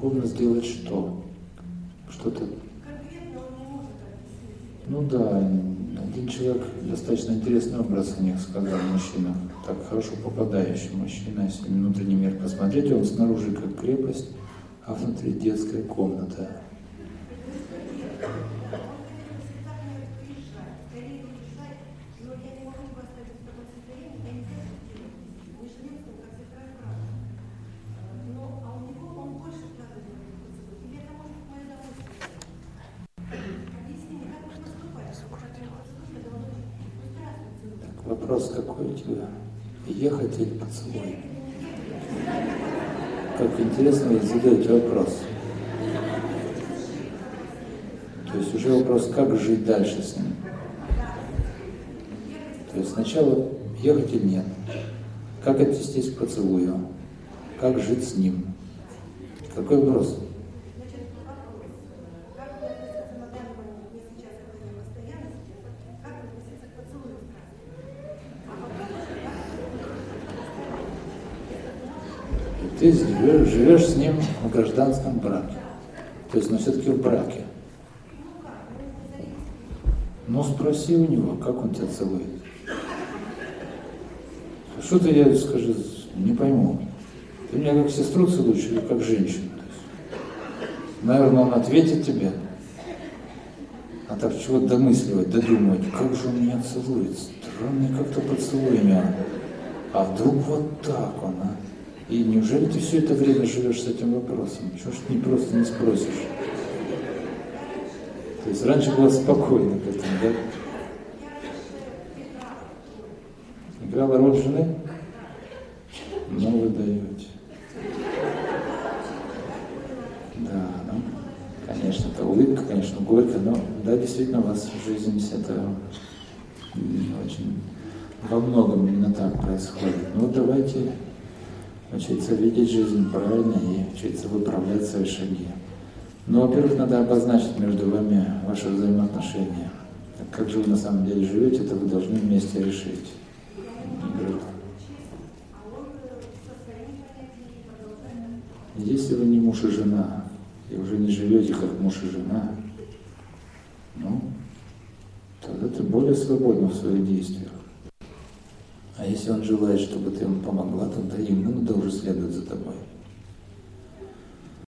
духовно сделать что? Что-то... Ну да, один человек достаточно интересный образ о них сказал, мужчина, так хорошо попадающий мужчина, если внутренний мир посмотреть, он снаружи как крепость, а внутри детская комната. Вопрос какой у тебя? Ехать или поцелуй? Как интересно задаете вопрос. То есть уже вопрос, как жить дальше с ним. То есть сначала ехать или нет. Как отнестись к поцелую? Как жить с ним? Какой вопрос? И ты живешь, живешь с ним в гражданском браке. То есть, но все-таки в браке. Ну спроси у него, как он тебя целует. Что ты, я скажи, не пойму. Ты меня как сестру целуешь или как женщину? Наверное, он ответит тебе. А так чего домысливать, додумывать, как же он меня целует? Странный как-то поцелуй меня. А вдруг вот так он, а? И неужели ты все это время живешь с этим вопросом? Чего ж ты не просто не спросишь? То есть раньше было спокойно к этому, да? Играла роль жены? Ну, вы даете. Да, ну, конечно, это улыбка, конечно, горько, но да, действительно, у вас в жизни это очень во многом именно так происходит. Ну, давайте учиться видеть жизнь правильно и учиться выправлять свои шаги. Но, во-первых, надо обозначить между вами ваши взаимоотношения. Как же вы на самом деле живете, это вы должны вместе решить. Если вы не муж и жена, и уже не живете как муж и жена, ну, тогда ты более свободна в своих действиях. А если он желает, чтобы ты ему помогла, тогда ему надо уже следовать за тобой.